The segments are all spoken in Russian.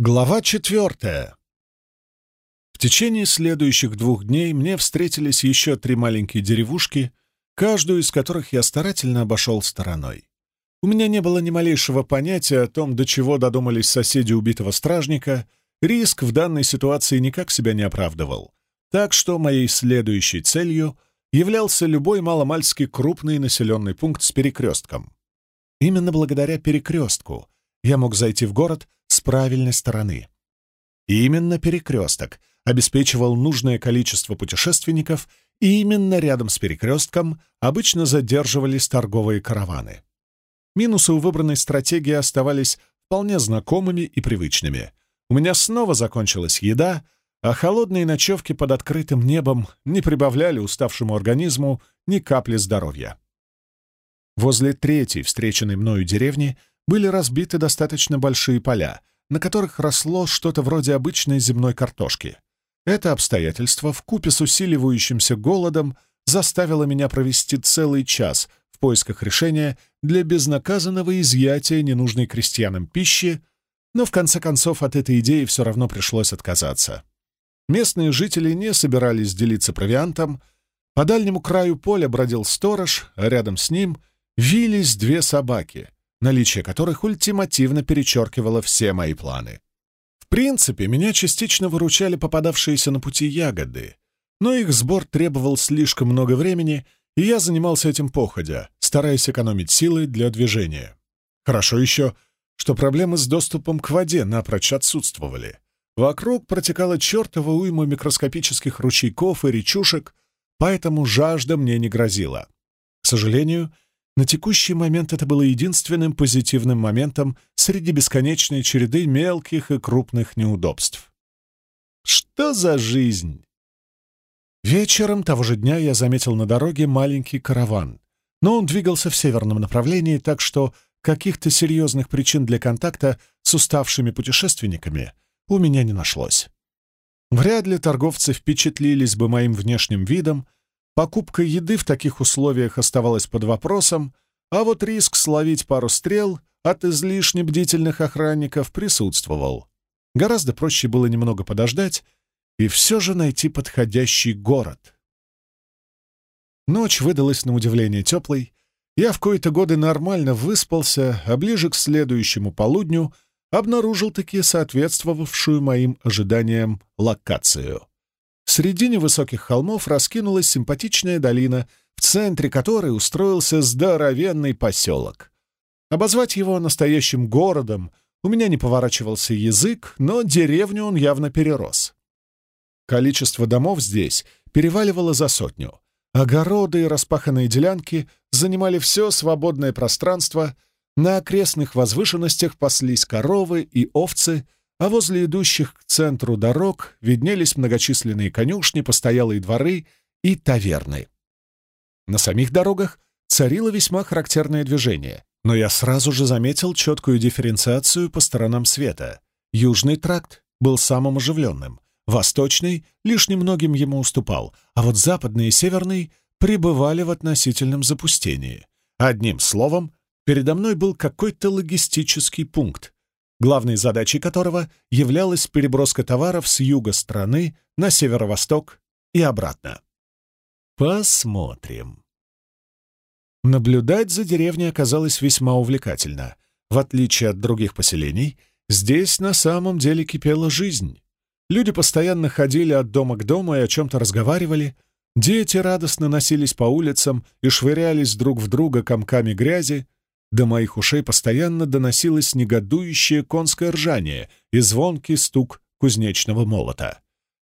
Глава четвертая. В течение следующих двух дней мне встретились еще три маленькие деревушки, каждую из которых я старательно обошел стороной. У меня не было ни малейшего понятия о том, до чего додумались соседи убитого стражника, риск в данной ситуации никак себя не оправдывал, так что моей следующей целью являлся любой маломальски крупный населенный пункт с перекрестком. Именно благодаря перекрестку я мог зайти в город — с правильной стороны. Именно перекресток обеспечивал нужное количество путешественников, и именно рядом с перекрестком обычно задерживались торговые караваны. Минусы у выбранной стратегии оставались вполне знакомыми и привычными. У меня снова закончилась еда, а холодные ночевки под открытым небом не прибавляли уставшему организму ни капли здоровья. Возле третьей встреченной мною деревни были разбиты достаточно большие поля, на которых росло что-то вроде обычной земной картошки. Это обстоятельство, вкупе с усиливающимся голодом, заставило меня провести целый час в поисках решения для безнаказанного изъятия ненужной крестьянам пищи, но в конце концов от этой идеи все равно пришлось отказаться. Местные жители не собирались делиться провиантом, по дальнему краю поля бродил сторож, а рядом с ним вились две собаки — наличие которых ультимативно перечеркивало все мои планы. В принципе, меня частично выручали попадавшиеся на пути ягоды, но их сбор требовал слишком много времени, и я занимался этим походя, стараясь экономить силы для движения. Хорошо еще, что проблемы с доступом к воде напрочь отсутствовали. Вокруг протекала чертова уйма микроскопических ручейков и речушек, поэтому жажда мне не грозила. К сожалению, на текущий момент это было единственным позитивным моментом среди бесконечной череды мелких и крупных неудобств. Что за жизнь? Вечером того же дня я заметил на дороге маленький караван, но он двигался в северном направлении, так что каких-то серьезных причин для контакта с уставшими путешественниками у меня не нашлось. Вряд ли торговцы впечатлились бы моим внешним видом, Покупка еды в таких условиях оставалась под вопросом, а вот риск словить пару стрел от излишне бдительных охранников присутствовал. Гораздо проще было немного подождать и все же найти подходящий город. Ночь выдалась на удивление теплой. Я в кои-то годы нормально выспался, а ближе к следующему полудню обнаружил таки соответствовавшую моим ожиданиям локацию. В середине высоких холмов раскинулась симпатичная долина, в центре которой устроился здоровенный поселок. Обозвать его настоящим городом у меня не поворачивался язык, но деревню он явно перерос. Количество домов здесь переваливало за сотню. Огороды и распаханные делянки занимали все свободное пространство, на окрестных возвышенностях паслись коровы и овцы — а возле идущих к центру дорог виднелись многочисленные конюшни, постоялые дворы и таверны. На самих дорогах царило весьма характерное движение, но я сразу же заметил четкую дифференциацию по сторонам света. Южный тракт был самым оживленным, восточный лишь немногим ему уступал, а вот западный и северный пребывали в относительном запустении. Одним словом, передо мной был какой-то логистический пункт, главной задачей которого являлась переброска товаров с юга страны на северо-восток и обратно. Посмотрим. Наблюдать за деревней оказалось весьма увлекательно. В отличие от других поселений, здесь на самом деле кипела жизнь. Люди постоянно ходили от дома к дому и о чем-то разговаривали, дети радостно носились по улицам и швырялись друг в друга комками грязи, до моих ушей постоянно доносилось негодующее конское ржание и звонкий стук кузнечного молота.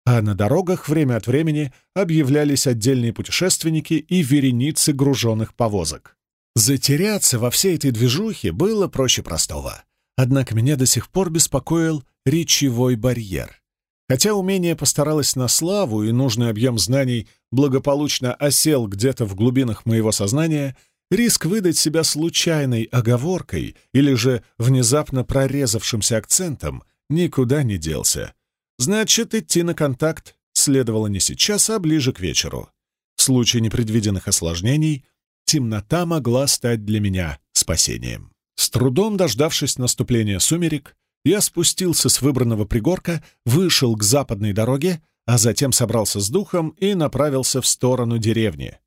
А на дорогах время от времени объявлялись отдельные путешественники и вереницы груженных повозок. Затеряться во всей этой движухе было проще простого. Однако меня до сих пор беспокоил речевой барьер. Хотя умение постаралось на славу и нужный объем знаний благополучно осел где-то в глубинах моего сознания — Риск выдать себя случайной оговоркой или же внезапно прорезавшимся акцентом никуда не делся. Значит, идти на контакт следовало не сейчас, а ближе к вечеру. В случае непредвиденных осложнений темнота могла стать для меня спасением. С трудом дождавшись наступления сумерек, я спустился с выбранного пригорка, вышел к западной дороге, а затем собрался с духом и направился в сторону деревни.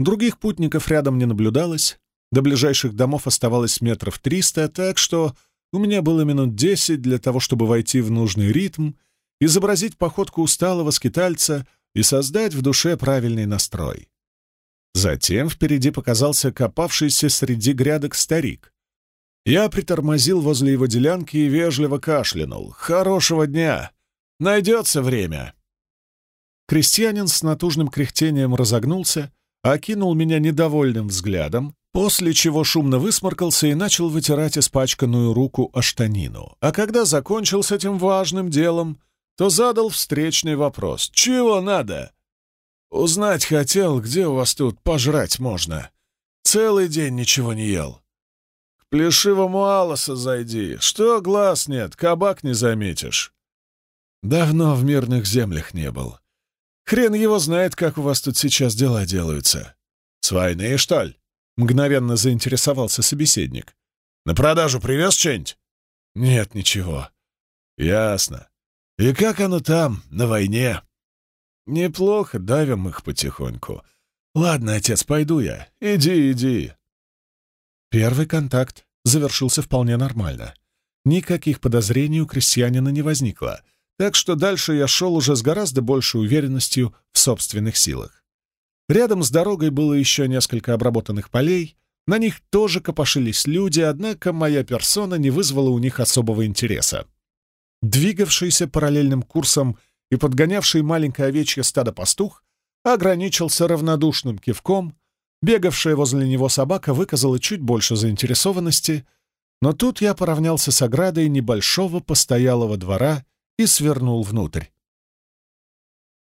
Других путников рядом не наблюдалось, до ближайших домов оставалось метров триста, так что у меня было минут десять для того, чтобы войти в нужный ритм, изобразить походку усталого скитальца и создать в душе правильный настрой. Затем впереди показался копавшийся среди грядок старик. Я притормозил возле его делянки и вежливо кашлянул. «Хорошего дня! Найдется время!» Крестьянин с натужным кряхтением разогнулся, окинул меня недовольным взглядом, после чего шумно высморкался и начал вытирать испачканную руку о штанину. А когда закончил с этим важным делом, то задал встречный вопрос. «Чего надо?» «Узнать хотел, где у вас тут пожрать можно. Целый день ничего не ел. К плешивому Алоса зайди. Что глаз нет, кабак не заметишь. Давно в мирных землях не был. Хрен его знает, как у вас тут сейчас дела делаются. С войны, что ли?» Мгновенно заинтересовался собеседник. «На продажу привез что-нибудь?» «Нет, ничего». «Ясно. И как оно там, на войне?» «Неплохо, давим их потихоньку. Ладно, отец, пойду я. Иди, иди». Первый контакт завершился вполне нормально. Никаких подозрений у крестьянина не возникло, так что дальше я шел уже с гораздо большей уверенностью в собственных силах. Рядом с дорогой было еще несколько обработанных полей, на них тоже копошились люди, однако моя персона не вызвала у них особого интереса. Двигавшийся параллельным курсом и подгонявший маленькое овечье стадо пастух ограничился равнодушным кивком, бегавшая возле него собака выказала чуть больше заинтересованности, но тут я поравнялся с оградой небольшого постоялого двора и свернул внутрь.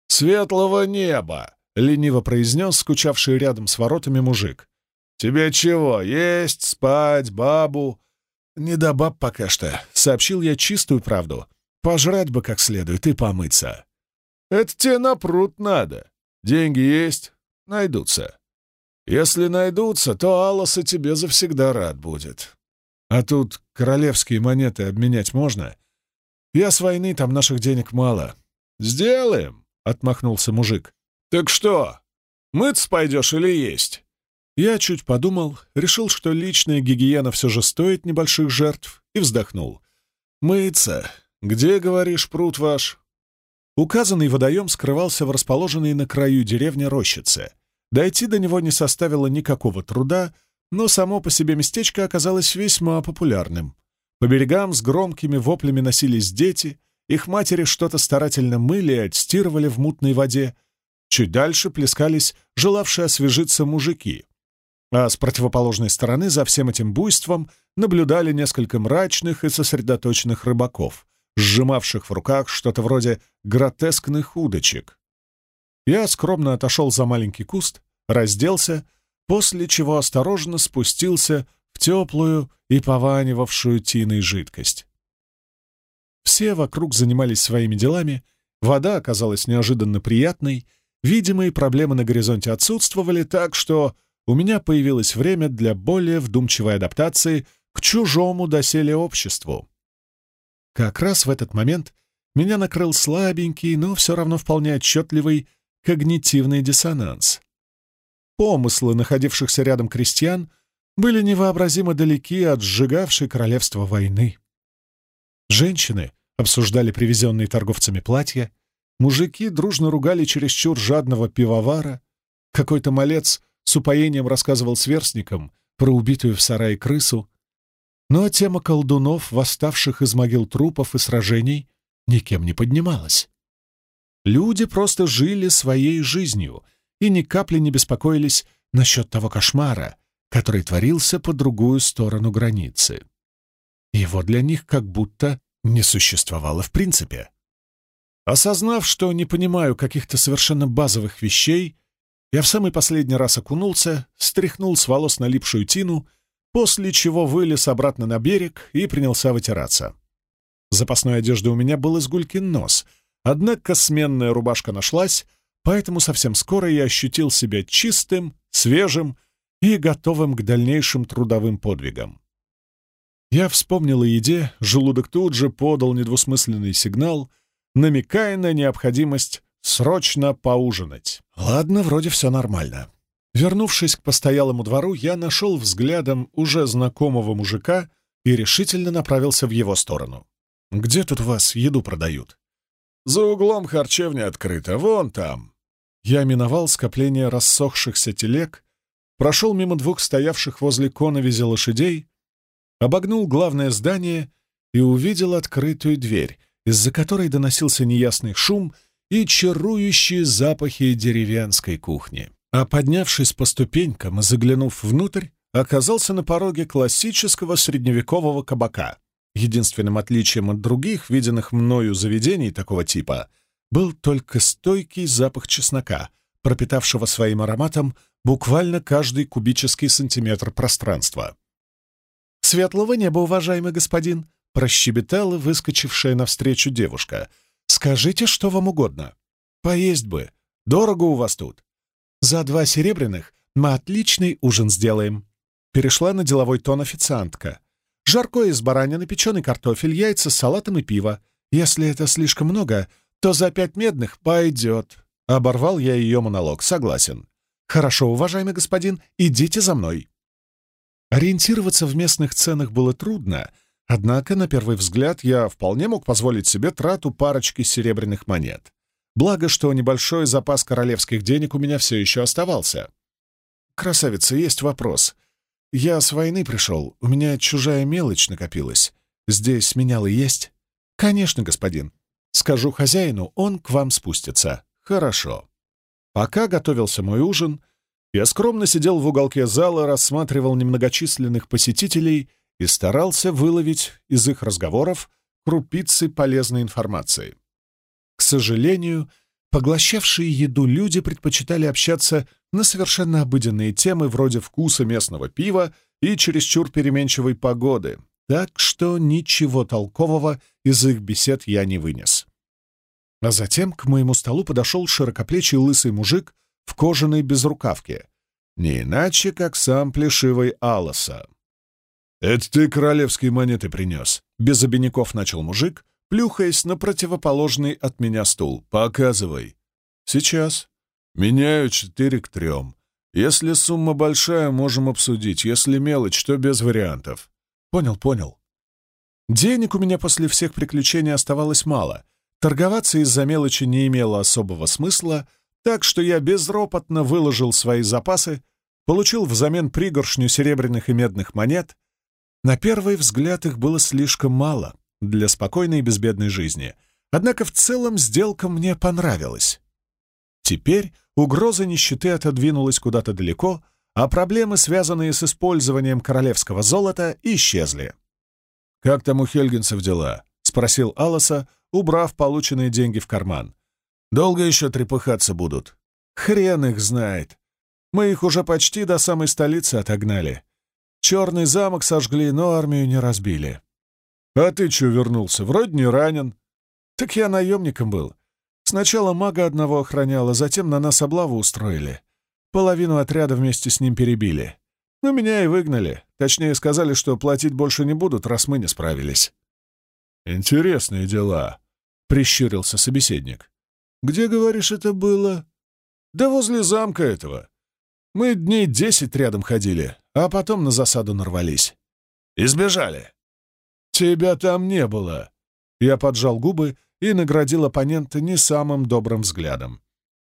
«Светлого неба!» — лениво произнес скучавший рядом с воротами мужик. «Тебе чего, есть, спать, бабу?» «Не до баб пока что», — сообщил я чистую правду. «Пожрать бы как следует и помыться». «Это тебе на пруд надо. Деньги есть, найдутся. Если найдутся, то Алласа тебе завсегда рад будет. А тут королевские монеты обменять можно? Я с войны, там наших денег мало». «Сделаем», — отмахнулся мужик. «Так что, мыться пойдешь или есть?» Я чуть подумал, решил, что личная гигиена все же стоит небольших жертв, и вздохнул. «Мыться? Где, говоришь, пруд ваш?» Указанный водоем скрывался в расположенной на краю деревни рощице. Дойти до него не составило никакого труда, но само по себе местечко оказалось весьма популярным. По берегам с громкими воплями носились дети, их матери что-то старательно мыли и отстирывали в мутной воде, Чуть дальше плескались желавшие освежиться мужики. А с противоположной стороны за всем этим буйством наблюдали несколько мрачных и сосредоточенных рыбаков, сжимавших в руках что-то вроде гротескных удочек. Я скромно отошел за маленький куст, разделся, после чего осторожно спустился в теплую и пованивавшую тиной жидкость. Все вокруг занимались своими делами, вода оказалась неожиданно приятной — Видимые проблемы на горизонте отсутствовали, так что у меня появилось время для более вдумчивой адаптации к чужому доселе обществу. Как раз в этот момент меня накрыл слабенький, но все равно вполне отчетливый когнитивный диссонанс. Помыслы находившихся рядом крестьян были невообразимо далеки от сжигавшей королевство войны. Женщины обсуждали привезенные торговцами платья, Мужики дружно ругали чересчур жадного пивовара. Какой-то малец с упоением рассказывал сверстникам про убитую в сарае крысу. Но тема колдунов, восставших из могил трупов и сражений, никем не поднималась. Люди просто жили своей жизнью и ни капли не беспокоились насчет того кошмара, который творился по другую сторону границы. Его для них как будто не существовало в принципе. Осознав, что не понимаю каких-то совершенно базовых вещей, я в самый последний раз окунулся, стряхнул с волос налипшую тину, после чего вылез обратно на берег и принялся вытираться. Запасной одежды у меня был изгулькин нос, однако сменная рубашка нашлась, поэтому совсем скоро я ощутил себя чистым, свежим и готовым к дальнейшим трудовым подвигам. Я вспомнил о еде, желудок тут же подал недвусмысленный сигнал, намекая на необходимость срочно поужинать. Ладно, вроде все нормально. Вернувшись к постоялому двору, я нашел взглядом уже знакомого мужика и решительно направился в его сторону. «Где тут у вас еду продают?» «За углом харчевня открыта, вон там». Я миновал скопление рассохшихся телег, прошел мимо двух стоявших возле коновизи лошадей, обогнул главное здание и увидел открытую дверь, из-за которой доносился неясный шум и чарующие запахи деревенской кухни. А поднявшись по ступенькам и заглянув внутрь, оказался на пороге классического средневекового кабака. Единственным отличием от других, виденных мною заведений такого типа, был только стойкий запах чеснока, пропитавшего своим ароматом буквально каждый кубический сантиметр пространства. «Светлого неба, уважаемый господин!» — прощебетала выскочившая навстречу девушка. «Скажите, что вам угодно. Поесть бы. Дорого у вас тут. За два серебряных мы отличный ужин сделаем». Перешла на деловой тон официантка. «Жаркое из баранины, печеный картофель, яйца с салатом и пиво. Если это слишком много, то за пять медных пойдет». Оборвал я ее монолог. Согласен. «Хорошо, уважаемый господин, идите за мной». Ориентироваться в местных ценах было трудно, однако, на первый взгляд, я вполне мог позволить себе трату парочки серебряных монет. Благо, что небольшой запас королевских денег у меня все еще оставался. «Красавица, есть вопрос. Я с войны пришел, у меня чужая мелочь накопилась. Здесь менялы есть?» «Конечно, господин. Скажу хозяину, он к вам спустится». «Хорошо». Пока готовился мой ужин — я скромно сидел в уголке зала, рассматривал немногочисленных посетителей и старался выловить из их разговоров крупицы полезной информации. К сожалению, поглощавшие еду люди предпочитали общаться на совершенно обыденные темы вроде вкуса местного пива и чересчур переменчивой погоды, так что ничего толкового из их бесед я не вынес. А затем к моему столу подошел широкоплечий лысый мужик в кожаной безрукавке, не иначе, как сам плешивый Алоса. «Это ты королевские монеты принес», — без обиняков начал мужик, плюхаясь на противоположный от меня стул. «Показывай». «Сейчас». «Меняю четыре к трем. Если сумма большая, можем обсудить. Если мелочь, то без вариантов». «Понял, понял». Денег у меня после всех приключений оставалось мало. Торговаться из-за мелочи не имело особого смысла — так что я безропотно выложил свои запасы, получил взамен пригоршню серебряных и медных монет. На первый взгляд их было слишком мало для спокойной и безбедной жизни, однако в целом сделка мне понравилась. Теперь угроза нищеты отодвинулась куда-то далеко, а проблемы, связанные с использованием королевского золота, исчезли. «Как там у Хельгенсов дела?» — спросил Алоса, убрав полученные деньги в карман. Долго еще трепыхаться будут? Хрен их знает. Мы их уже почти до самой столицы отогнали. Черный замок сожгли, но армию не разбили. А ты че вернулся? Вроде не ранен. Так я наемником был. Сначала мага одного охраняла, затем на нас облаву устроили. Половину отряда вместе с ним перебили. Но меня и выгнали. Точнее, сказали, что платить больше не будут, раз мы не справились. «Интересные дела», — прищурился собеседник. «Где, говоришь, это было?» «Да возле замка этого. Мы дней десять рядом ходили, а потом на засаду нарвались. Избежали». «Тебя там не было!» Я поджал губы и наградил оппонента не самым добрым взглядом.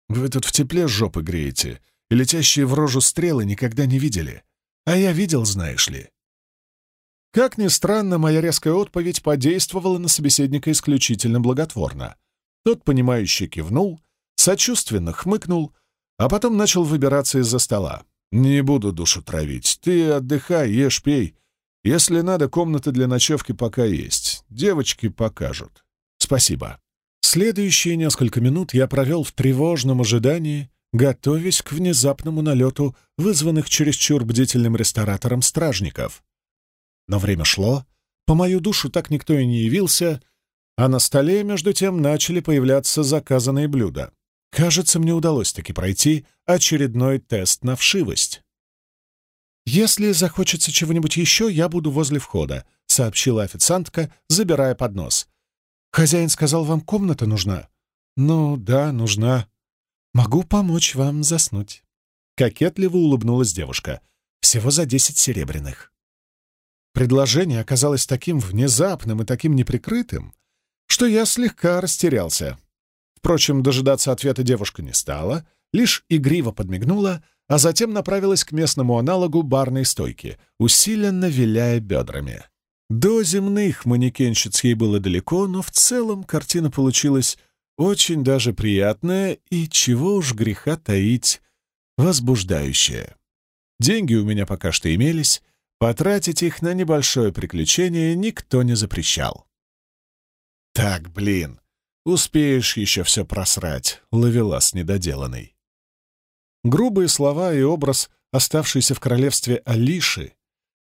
«Вы тут в тепле жопы греете, и летящие в рожу стрелы никогда не видели. А я видел, знаешь ли». Как ни странно, моя резкая отповедь подействовала на собеседника исключительно благотворно. Тот, понимающе кивнул, сочувственно хмыкнул, а потом начал выбираться из-за стола. «Не буду душу травить. Ты отдыхай, ешь, пей. Если надо, комната для ночевки пока есть. Девочки покажут. Спасибо». Следующие несколько минут я провел в тревожном ожидании, готовясь к внезапному налету вызванных чересчур бдительным ресторатором стражников. Но время шло, по мою душу так никто и не явился — а на столе, между тем, начали появляться заказанные блюда. Кажется, мне удалось таки пройти очередной тест на вшивость. «Если захочется чего-нибудь еще, я буду возле входа», — сообщила официантка, забирая поднос. «Хозяин сказал, вам комната нужна?» «Ну, да, нужна. Могу помочь вам заснуть». Кокетливо улыбнулась девушка. «Всего за десять серебряных». Предложение оказалось таким внезапным и таким неприкрытым, что я слегка растерялся. Впрочем, дожидаться ответа девушка не стала, лишь игриво подмигнула, а затем направилась к местному аналогу барной стойки, усиленно виляя бедрами. До земных манекенщиц ей было далеко, но в целом картина получилась очень даже приятная и, чего уж греха таить, возбуждающая. Деньги у меня пока что имелись, потратить их на небольшое приключение никто не запрещал. Так, блин, успеешь еще все просрать, ловелас недоделанный. Грубые слова и образ, оставшиеся в королевстве Алиши,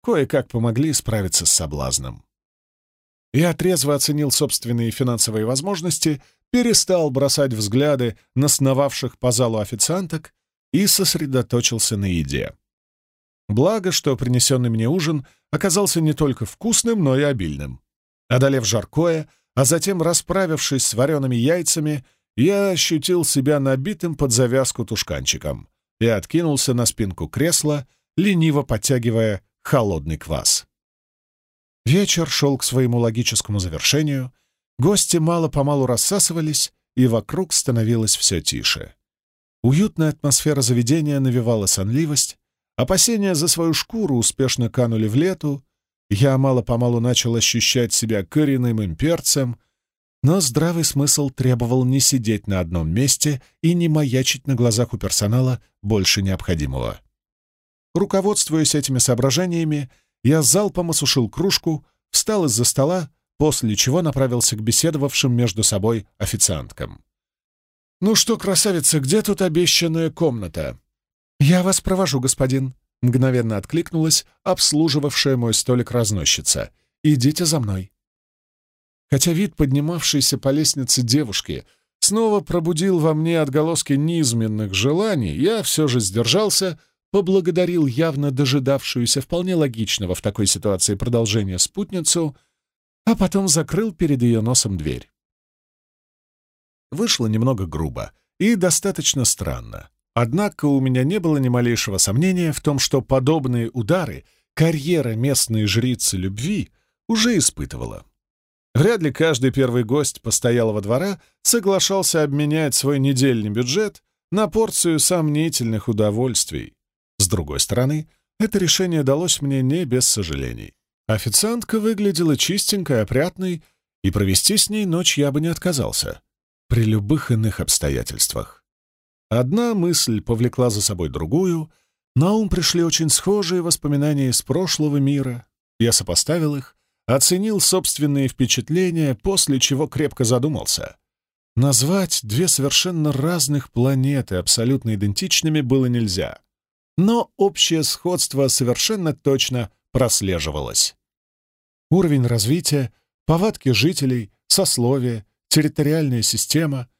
кое-как помогли справиться с соблазном. Я трезво оценил собственные финансовые возможности, перестал бросать взгляды на сновавших по залу официанток и сосредоточился на еде. Благо, что принесенный мне ужин оказался не только вкусным, но и обильным. Одолев жаркое, а затем, расправившись с вареными яйцами, я ощутил себя набитым под завязку тушканчиком и откинулся на спинку кресла, лениво подтягивая холодный квас. Вечер шел к своему логическому завершению, гости мало-помалу рассасывались, и вокруг становилось все тише. Уютная атмосфера заведения навевала сонливость, опасения за свою шкуру успешно канули в лету, я мало-помалу начал ощущать себя коренным имперцем, но здравый смысл требовал не сидеть на одном месте и не маячить на глазах у персонала больше необходимого. Руководствуясь этими соображениями, я залпом осушил кружку, встал из-за стола, после чего направился к беседовавшим между собой официанткам. «Ну что, красавица, где тут обещанная комната?» «Я вас провожу, господин», Мгновенно откликнулась обслуживавшая мой столик разносчица. «Идите за мной». Хотя вид поднимавшейся по лестнице девушки снова пробудил во мне отголоски низменных желаний, я все же сдержался, поблагодарил явно дожидавшуюся вполне логичного в такой ситуации продолжения спутницу, а потом закрыл перед ее носом дверь. Вышло немного грубо и достаточно странно. Однако у меня не было ни малейшего сомнения в том, что подобные удары карьера местной жрицы любви уже испытывала. Вряд ли каждый первый гость постоялого двора соглашался обменять свой недельный бюджет на порцию сомнительных удовольствий. С другой стороны, это решение далось мне не без сожалений. Официантка выглядела чистенькой, опрятной, и провести с ней ночь я бы не отказался. При любых иных обстоятельствах. Одна мысль повлекла за собой другую, на ум пришли очень схожие воспоминания из прошлого мира. Я сопоставил их, оценил собственные впечатления, после чего крепко задумался. Назвать две совершенно разных планеты абсолютно идентичными было нельзя, но общее сходство совершенно точно прослеживалось. Уровень развития, повадки жителей, сословие, территориальная система —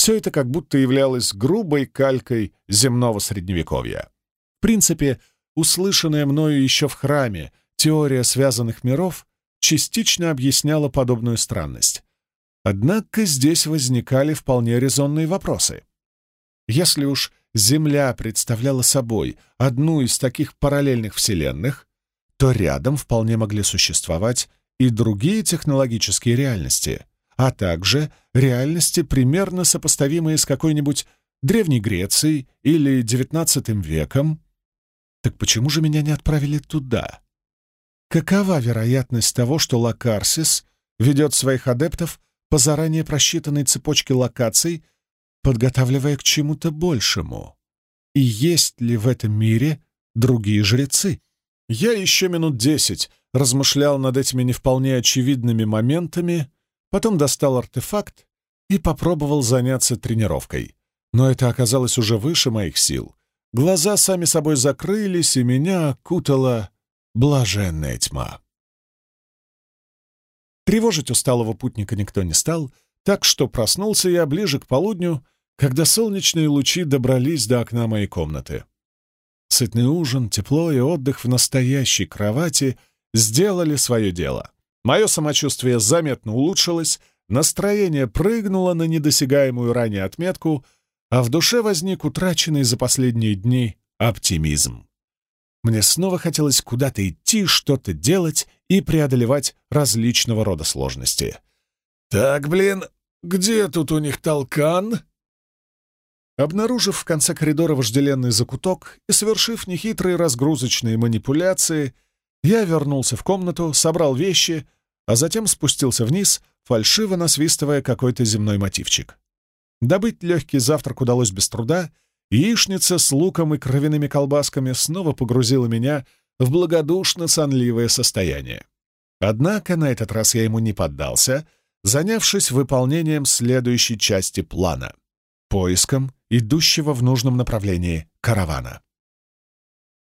все это как будто являлось грубой калькой земного средневековья. В принципе, услышанная мною еще в храме теория связанных миров частично объясняла подобную странность. Однако здесь возникали вполне резонные вопросы. Если уж Земля представляла собой одну из таких параллельных вселенных, то рядом вполне могли существовать и другие технологические реальности, а также реальности, примерно сопоставимые с какой-нибудь Древней Грецией или XIX веком. Так почему же меня не отправили туда? Какова вероятность того, что Лакарсис ведет своих адептов по заранее просчитанной цепочке локаций, подготавливая к чему-то большему? И есть ли в этом мире другие жрецы? Я еще минут десять размышлял над этими не вполне очевидными моментами, Потом достал артефакт и попробовал заняться тренировкой. Но это оказалось уже выше моих сил. Глаза сами собой закрылись, и меня окутала блаженная тьма. Тревожить усталого путника никто не стал, так что проснулся я ближе к полудню, когда солнечные лучи добрались до окна моей комнаты. Сытный ужин, тепло и отдых в настоящей кровати сделали свое дело. Мое самочувствие заметно улучшилось, настроение прыгнуло на недосягаемую ранее отметку, а в душе возник утраченный за последние дни оптимизм. Мне снова хотелось куда-то идти, что-то делать и преодолевать различного рода сложности. «Так, блин, где тут у них толкан?» Обнаружив в конце коридора вожделенный закуток и совершив нехитрые разгрузочные манипуляции, я вернулся в комнату, собрал вещи, а затем спустился вниз, фальшиво насвистывая какой-то земной мотивчик. Добыть легкий завтрак удалось без труда, яичница с луком и кровяными колбасками снова погрузила меня в благодушно-сонливое состояние. Однако на этот раз я ему не поддался, занявшись выполнением следующей части плана — поиском идущего в нужном направлении каравана.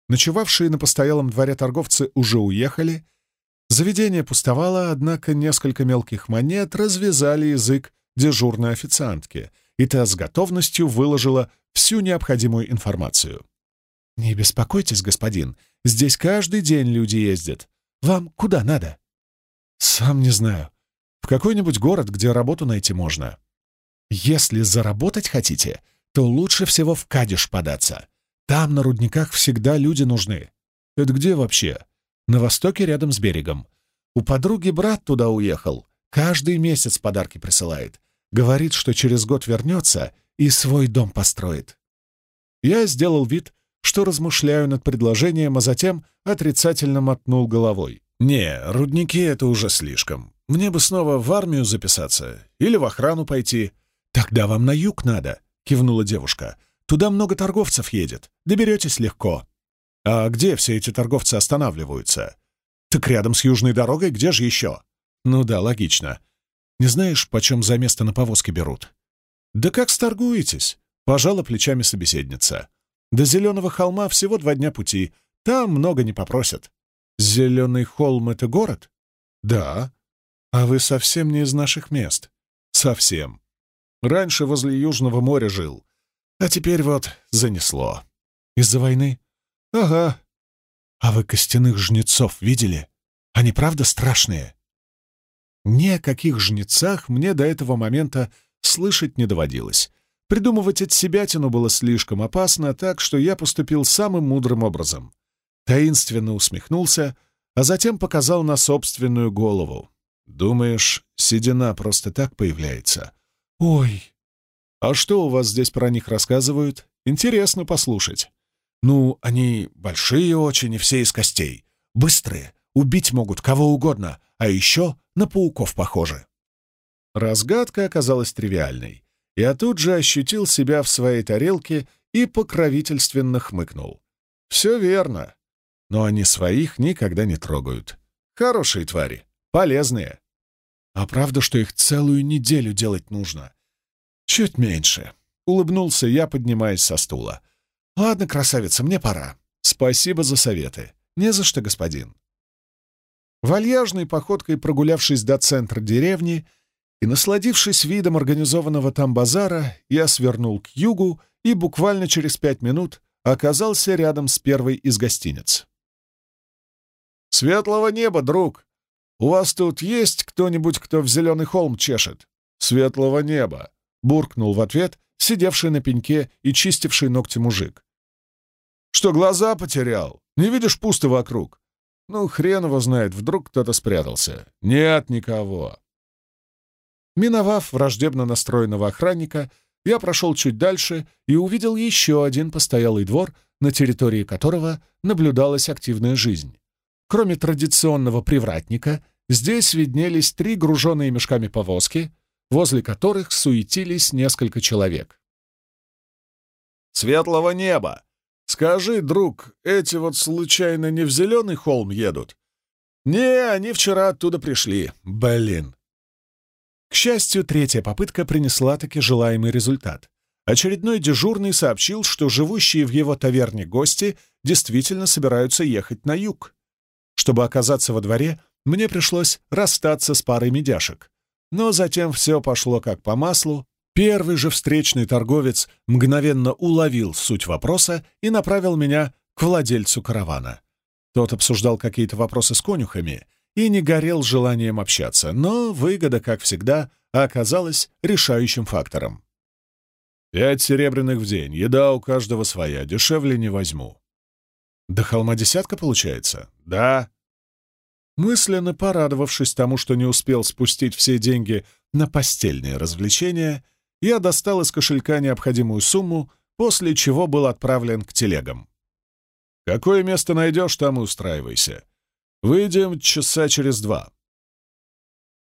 Ночевавшие на постоялом дворе торговцы уже уехали. Заведение пустовало, однако несколько мелких монет развязали язык дежурной официантки, и та с готовностью выложила всю необходимую информацию. «Не беспокойтесь, господин, здесь каждый день люди ездят. Вам куда надо?» «Сам не знаю. В какой-нибудь город, где работу найти можно. Если заработать хотите, то лучше всего в Кадиш податься. Там на рудниках всегда люди нужны. Это где вообще? На востоке, рядом с берегом. У подруги брат туда уехал. Каждый месяц подарки присылает. Говорит, что через год вернется и свой дом построит. Я сделал вид, что размышляю над предложением, а затем отрицательно мотнул головой. «Не, рудники — это уже слишком. Мне бы снова в армию записаться или в охрану пойти. Тогда вам на юг надо кивнула девушка. «Туда много торговцев едет. Доберетесь легко». «А где все эти торговцы останавливаются?» «Так рядом с южной дорогой, где же еще?» «Ну да, логично. Не знаешь, почем за место на повозке берут?» «Да как сторгуетесь?» — пожала плечами собеседница. «До Зеленого холма всего два дня пути. Там много не попросят». «Зеленый холм — это город?» «Да». «А вы совсем не из наших мест?» «Совсем. Раньше возле Южного моря жил, а теперь вот занесло. Из-за войны? Ага. А вы костяных жнецов видели? Они правда страшные? Ни о каких жнецах мне до этого момента слышать не доводилось. Придумывать от себя тяну было слишком опасно, так что я поступил самым мудрым образом. Таинственно усмехнулся, а затем показал на собственную голову. «Думаешь, седина просто так появляется?» «Ой, а что у вас здесь про них рассказывают? Интересно послушать». «Ну, они большие очень и все из костей. Быстрые, убить могут кого угодно, а еще на пауков похожи». Разгадка оказалась тривиальной. Я тут же ощутил себя в своей тарелке и покровительственно хмыкнул. «Все верно. Но они своих никогда не трогают. Хорошие твари, полезные. А правда, что их целую неделю делать нужно? Чуть меньше. Улыбнулся я, поднимаясь со стула. Ладно, красавица, мне пора. Спасибо за советы. Не за что, господин. Вальяжной походкой прогулявшись до центра деревни и насладившись видом организованного там базара, я свернул к югу и буквально через пять минут оказался рядом с первой из гостиниц. «Светлого неба, друг!» «У вас тут есть кто-нибудь, кто в зеленый холм чешет?» «Светлого неба!» — буркнул в ответ сидевший на пеньке и чистивший ногти мужик. «Что, глаза потерял? Не видишь пусто вокруг?» «Ну, хрен его знает, вдруг кто-то спрятался». «Нет никого». Миновав враждебно настроенного охранника, я прошел чуть дальше и увидел еще один постоялый двор, на территории которого наблюдалась активная жизнь. Кроме традиционного привратника, здесь виднелись три груженные мешками повозки, возле которых суетились несколько человек. «Светлого неба! Скажи, друг, эти вот случайно не в Зеленый холм едут?» «Не, они вчера оттуда пришли. Блин!» К счастью, третья попытка принесла таки желаемый результат. Очередной дежурный сообщил, что живущие в его таверне гости действительно собираются ехать на юг. Чтобы оказаться во дворе, мне пришлось расстаться с парой медяшек. Но затем все пошло как по маслу. Первый же встречный торговец мгновенно уловил суть вопроса и направил меня к владельцу каравана. Тот обсуждал какие-то вопросы с конюхами и не горел желанием общаться, но выгода, как всегда, оказалась решающим фактором. «Пять серебряных в день, еда у каждого своя, дешевле не возьму». «До холма десятка, получается?» «Да». Мысленно порадовавшись тому, что не успел спустить все деньги на постельные развлечения, я достал из кошелька необходимую сумму, после чего был отправлен к телегам. «Какое место найдешь, там и устраивайся. Выйдем часа через два».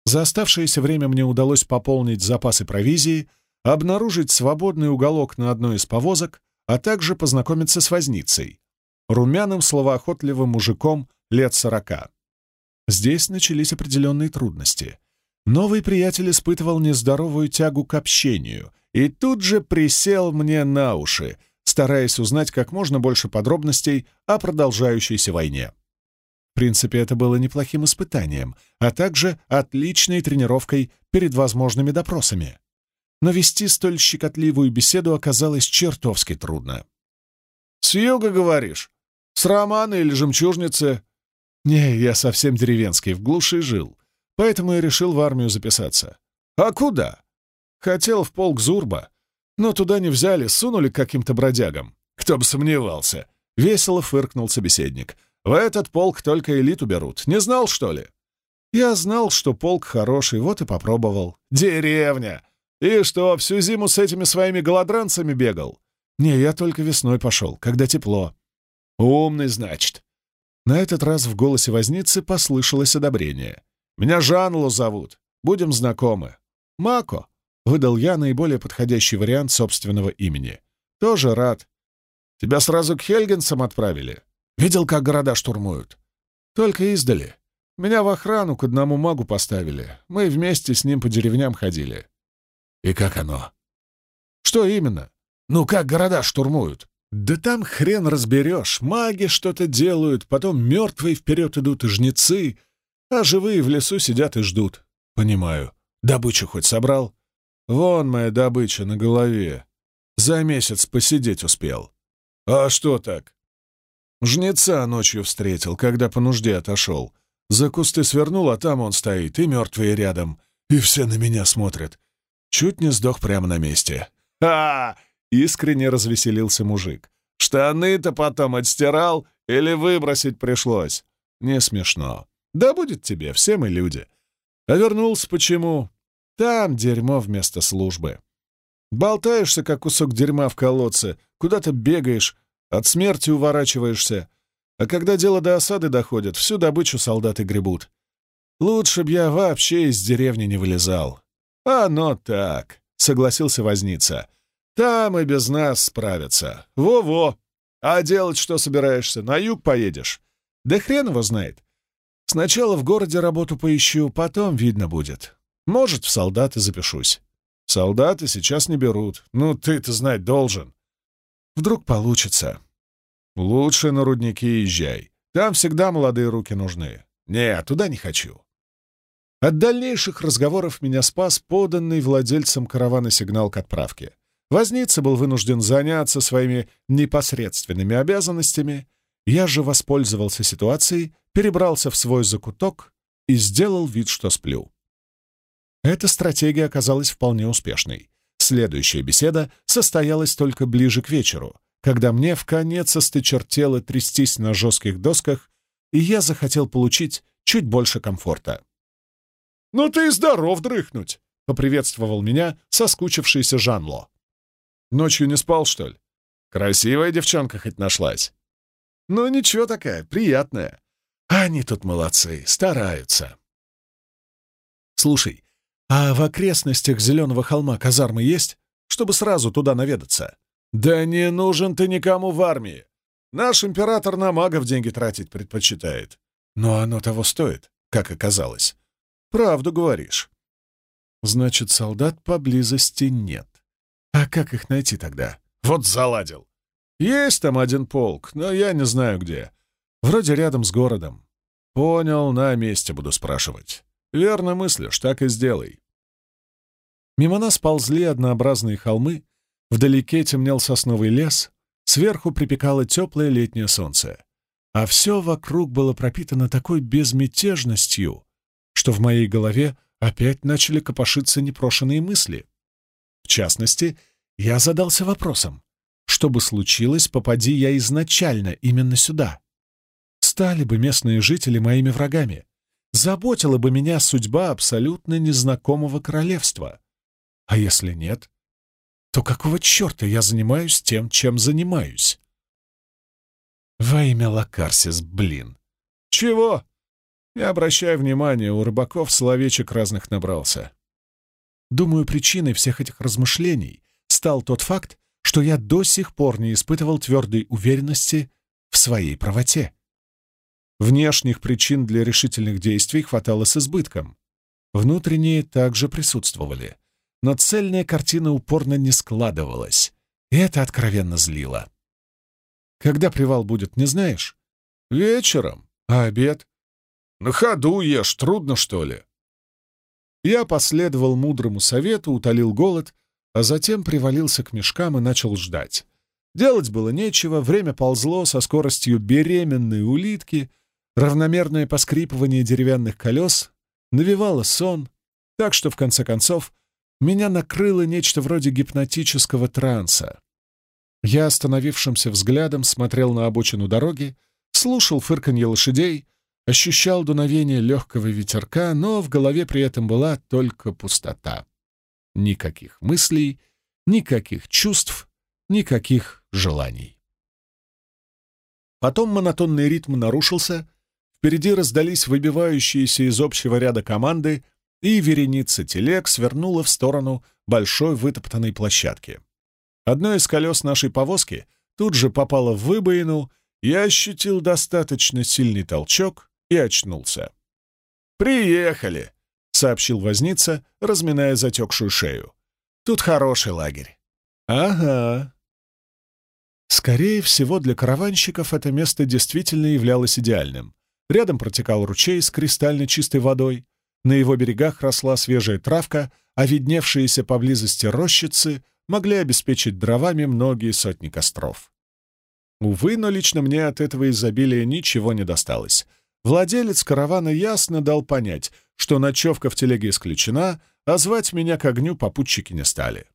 За оставшееся время мне удалось пополнить запасы провизии, обнаружить свободный уголок на одной из повозок, а также познакомиться с возницей, румяным словоохотливым мужиком лет сорока. Здесь начались определенные трудности. Новый приятель испытывал нездоровую тягу к общению и тут же присел мне на уши, стараясь узнать как можно больше подробностей о продолжающейся войне. В принципе, это было неплохим испытанием, а также отличной тренировкой перед возможными допросами. Но вести столь щекотливую беседу оказалось чертовски трудно. «С юга, говоришь? С романа или жемчужницы?» «Не, я совсем деревенский, в глуши жил, поэтому я решил в армию записаться». «А куда?» «Хотел в полк Зурба, но туда не взяли, сунули каким-то бродягам. Кто бы сомневался!» — весело фыркнул собеседник. «В этот полк только элиту берут. Не знал, что ли?» «Я знал, что полк хороший, вот и попробовал». «Деревня! И что, всю зиму с этими своими голодранцами бегал?» «Не, я только весной пошел, когда тепло». «Умный, значит». На этот раз в голосе возницы послышалось одобрение. «Меня Жанло зовут. Будем знакомы». «Мако», — выдал я наиболее подходящий вариант собственного имени. «Тоже рад. Тебя сразу к Хельгенсам отправили? Видел, как города штурмуют?» «Только издали. Меня в охрану к одному магу поставили. Мы вместе с ним по деревням ходили». «И как оно?» «Что именно?» «Ну, как города штурмуют?» Да там хрен разберешь. Маги что-то делают, потом мертвые вперед идут и жнецы, а живые в лесу сидят и ждут. Понимаю. Добычу хоть собрал? Вон моя добыча на голове. За месяц посидеть успел. А что так? Жнеца ночью встретил, когда по нужде отошел. За кусты свернул, а там он стоит, и мертвые рядом. И все на меня смотрят. Чуть не сдох прямо на месте. «Ха! Искренне развеселился мужик. «Штаны-то потом отстирал или выбросить пришлось?» «Не смешно. Да будет тебе, все мы люди. А вернулся почему? Там дерьмо вместо службы. Болтаешься, как кусок дерьма в колодце, куда-то бегаешь, от смерти уворачиваешься. А когда дело до осады доходит, всю добычу солдаты гребут. Лучше б я вообще из деревни не вылезал. Оно так, — согласился возница. Там и без нас справятся. Во-во! А делать что собираешься? На юг поедешь? Да хрен его знает. Сначала в городе работу поищу, потом видно будет. Может, в солдаты запишусь. Солдаты сейчас не берут. Ну, ты-то знать должен. Вдруг получится. Лучше на рудники езжай. Там всегда молодые руки нужны. Не, туда не хочу. От дальнейших разговоров меня спас поданный владельцем каравана сигнал к отправке. Возница был вынужден заняться своими непосредственными обязанностями. Я же воспользовался ситуацией, перебрался в свой закуток и сделал вид, что сплю. Эта стратегия оказалась вполне успешной. Следующая беседа состоялась только ближе к вечеру, когда мне в конец остычертело трястись на жестких досках, и я захотел получить чуть больше комфорта. «Ну ты здоров дрыхнуть!» — поприветствовал меня соскучившийся Жанло. Ночью не спал, что ли? Красивая девчонка хоть нашлась. Ну, ничего такая, приятная. Они тут молодцы, стараются. Слушай, а в окрестностях Зеленого холма казармы есть, чтобы сразу туда наведаться? Да не нужен ты никому в армии. Наш император на магов деньги тратить предпочитает. Но оно того стоит, как оказалось. Правду говоришь. Значит, солдат поблизости нет. А как их найти тогда? Вот заладил. Есть там один полк, но я не знаю где. Вроде рядом с городом. Понял, на месте буду спрашивать. Верно мыслишь, так и сделай. Мимо нас ползли однообразные холмы, вдалеке темнел сосновый лес, сверху припекало теплое летнее солнце. а все вокруг было пропитано такой безмятежностью, что в моей голове опять начали копошиться непрошенные мысли. В частности, я задался вопросом, что бы случилось, попади я изначально именно сюда? Стали бы местные жители моими врагами? Заботила бы меня судьба абсолютно незнакомого королевства? А если нет, то какого черта я занимаюсь тем, чем занимаюсь? Во имя Лакарсис, блин. Чего? Не обращай внимания, у рыбаков словечек разных набрался. Думаю, причиной всех этих размышлений стал тот факт, что я до сих пор не испытывал твердой уверенности в своей правоте. Внешних причин для решительных действий хватало с избытком. Внутренние также присутствовали. Но цельная картина упорно не складывалась, и это откровенно злило. Когда привал будет, не знаешь? Вечером. А обед? На ходу ешь, трудно, что ли? Я последовал мудрому совету, утолил голод, а затем привалился к мешкам и начал ждать. Делать было нечего, время ползло со скоростью беременной улитки, равномерное поскрипывание деревянных колес навевало сон, так что, в конце концов, меня накрыло нечто вроде гипнотического транса. Я остановившимся взглядом смотрел на обочину дороги, слушал фырканье лошадей, ощущал дуновение легкого ветерка, но в голове при этом была только пустота. Никаких мыслей, никаких чувств, никаких желаний. Потом монотонный ритм нарушился, впереди раздались выбивающиеся из общего ряда команды, и вереница телег свернула в сторону большой вытоптанной площадки. Одно из колес нашей повозки тут же попало в выбоину, я ощутил достаточно сильный толчок и очнулся. «Приехали!» — сообщил возница, разминая затекшую шею. «Тут хороший лагерь». «Ага». Скорее всего, для караванщиков это место действительно являлось идеальным. Рядом протекал ручей с кристально чистой водой, на его берегах росла свежая травка, а видневшиеся поблизости рощицы могли обеспечить дровами многие сотни костров. Увы, но лично мне от этого изобилия ничего не досталось. Владелец каравана ясно дал понять, что ночевка в телеге исключена, а звать меня к огню попутчики не стали.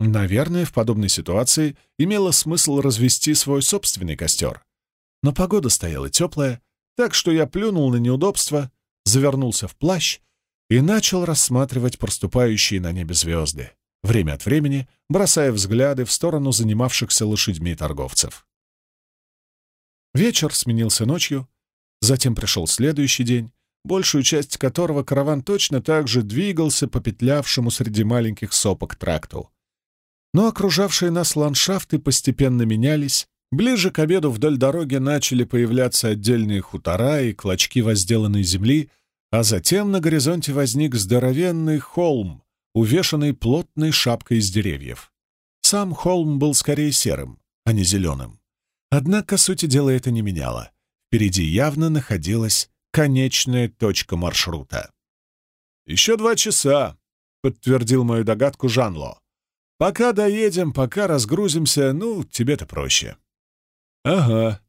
Наверное, в подобной ситуации имело смысл развести свой собственный костер. Но погода стояла теплая, так что я плюнул на неудобство, завернулся в плащ и начал рассматривать проступающие на небе звезды время от времени бросая взгляды в сторону занимавшихся лошадьми торговцев. Вечер сменился ночью, затем пришел следующий день, большую часть которого караван точно так же двигался по петлявшему среди маленьких сопок тракту. Но окружавшие нас ландшафты постепенно менялись, ближе к обеду вдоль дороги начали появляться отдельные хутора и клочки возделанной земли, а затем на горизонте возник здоровенный холм, увешанный плотной шапкой из деревьев. Сам холм был скорее серым, а не зеленым. Однако, сути дела, это не меняло. Впереди явно находилась конечная точка маршрута. «Еще два часа», — подтвердил мою догадку Жанло. «Пока доедем, пока разгрузимся, ну, тебе-то проще». «Ага.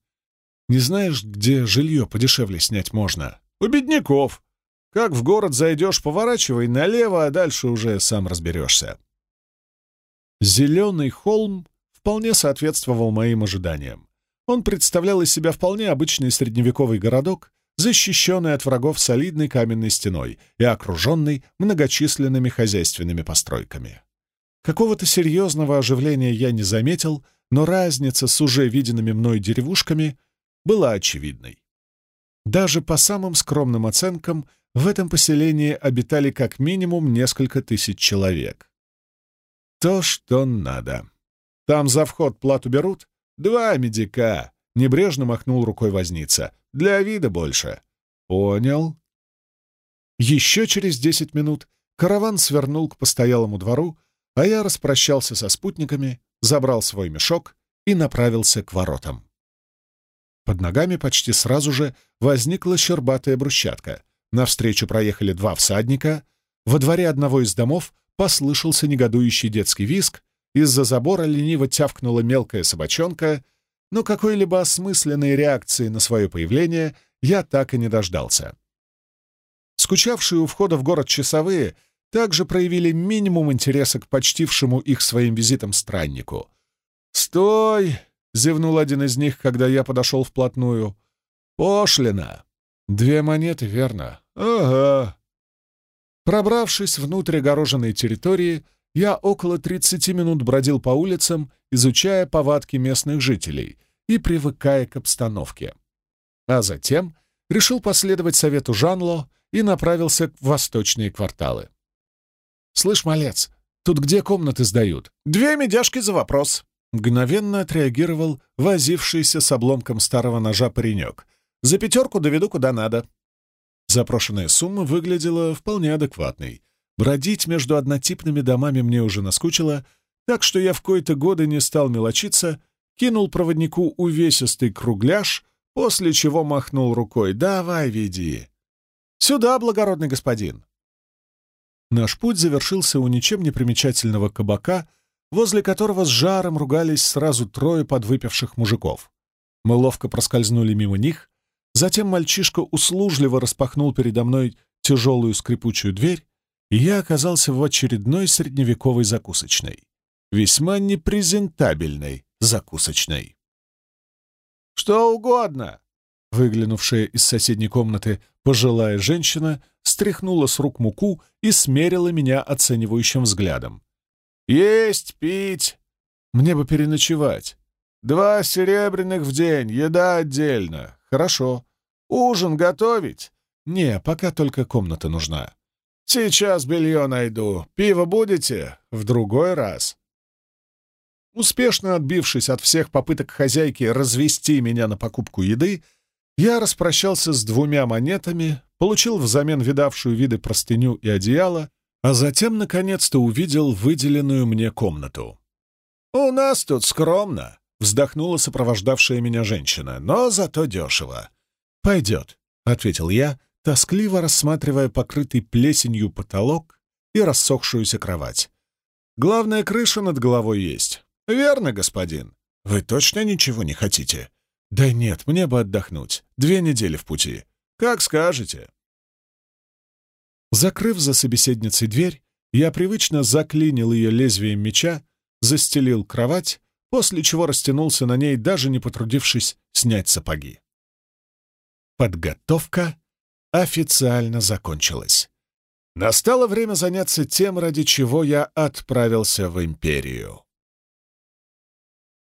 Не знаешь, где жилье подешевле снять можно?» «У бедняков. Как в город зайдешь, поворачивай налево, а дальше уже сам разберешься. Зеленый холм вполне соответствовал моим ожиданиям. Он представлял из себя вполне обычный средневековый городок, защищенный от врагов солидной каменной стеной и окруженный многочисленными хозяйственными постройками. Какого-то серьезного оживления я не заметил, но разница с уже виденными мной деревушками была очевидной. Даже по самым скромным оценкам — в этом поселении обитали как минимум несколько тысяч человек. То, что надо. Там за вход плату берут? Два медика. Небрежно махнул рукой возница. Для вида больше. Понял. Еще через десять минут караван свернул к постоялому двору, а я распрощался со спутниками, забрал свой мешок и направился к воротам. Под ногами почти сразу же возникла щербатая брусчатка. Навстречу проехали два всадника. Во дворе одного из домов послышался негодующий детский виск, из-за забора лениво тявкнула мелкая собачонка, но какой-либо осмысленной реакции на свое появление я так и не дождался. Скучавшие у входа в город часовые также проявили минимум интереса к почтившему их своим визитом страннику. «Стой!» — зевнул один из них, когда я подошел вплотную. «Пошлина!» «Две монеты, верно?» «Ага!» Пробравшись внутрь огороженной территории, я около 30 минут бродил по улицам, изучая повадки местных жителей и привыкая к обстановке. А затем решил последовать совету Жанло и направился в восточные кварталы. «Слышь, малец, тут где комнаты сдают?» «Две медяшки за вопрос», — мгновенно отреагировал возившийся с обломком старого ножа паренек. «За пятерку доведу куда надо». Запрошенная сумма выглядела вполне адекватной. Бродить между однотипными домами мне уже наскучило, так что я в кои-то годы не стал мелочиться, кинул проводнику увесистый кругляш, после чего махнул рукой «Давай, веди». «Сюда, благородный господин!» Наш путь завершился у ничем не примечательного кабака, возле которого с жаром ругались сразу трое подвыпивших мужиков. Мы ловко проскользнули мимо них, Затем мальчишка услужливо распахнул передо мной тяжелую скрипучую дверь, и я оказался в очередной средневековой закусочной. Весьма непрезентабельной закусочной. «Что угодно!» Выглянувшая из соседней комнаты пожилая женщина стряхнула с рук муку и смерила меня оценивающим взглядом. «Есть, пить! Мне бы переночевать. Два серебряных в день, еда отдельно. Хорошо. Ужин готовить? Не, пока только комната нужна. Сейчас белье найду. Пиво будете? В другой раз. Успешно отбившись от всех попыток хозяйки развести меня на покупку еды, я распрощался с двумя монетами, получил взамен видавшую виды простыню и одеяло, а затем наконец-то увидел выделенную мне комнату. «У нас тут скромно», Вздохнула сопровождавшая меня женщина, но зато дешево. «Пойдет», — ответил я, тоскливо рассматривая покрытый плесенью потолок и рассохшуюся кровать. «Главная крыша над головой есть». «Верно, господин. Вы точно ничего не хотите?» «Да нет, мне бы отдохнуть. Две недели в пути. Как скажете». Закрыв за собеседницей дверь, я привычно заклинил ее лезвием меча, застелил кровать после чего растянулся на ней, даже не потрудившись снять сапоги. Подготовка официально закончилась. Настало время заняться тем, ради чего я отправился в Империю.